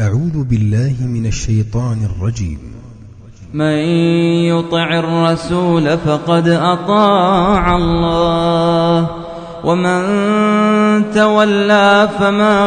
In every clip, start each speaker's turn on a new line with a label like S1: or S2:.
S1: أعوذ بالله من الشيطان الرجيم.
S2: من يطع الرسول فقد أطاع الله ومن تولى فما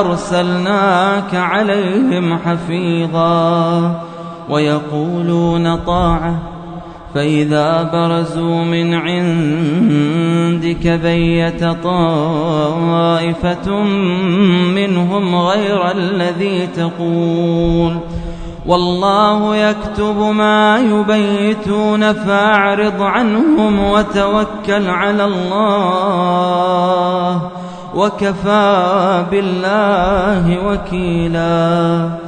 S2: أرسلناك عليهم حفيظا ويقولون طاعة فإذا برزوا من عندك بيت طائفة منهم غير الذي تقول والله يكتب ما يبيتون فاعرض عنهم وتوكل على الله وكفى بالله وكيلا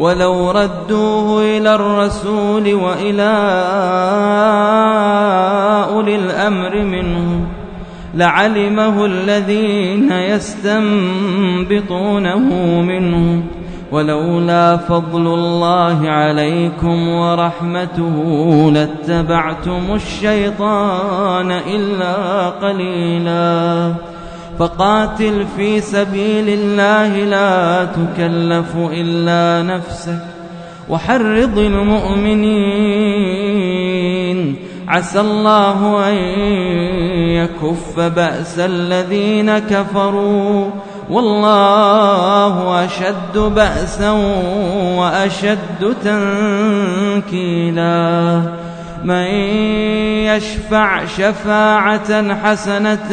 S2: ولو ردوه إلى الرسول وإلى أولي الأمر منهم لعلمه الذين يستنبطونه منهم ولولا فضل الله عليكم ورحمته لاتبعتم الشيطان إلا قليلاً فقاتل في سبيل الله لا تكلف إلا نفسك وحرض المؤمنين. عسى الله أن يكف بأس الذين كفروا. والله أشد بأسا وأشد تنكيلا. من يشفع شفاعة حسنة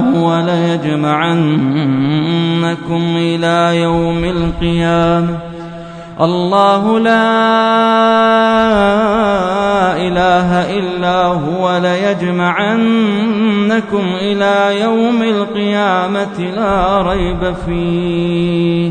S2: هو ليجمعنكم إلى يوم القيامة. الله لا إله إلا هو ليجمعنكم إلى يوم القيامة لا ريب فيه.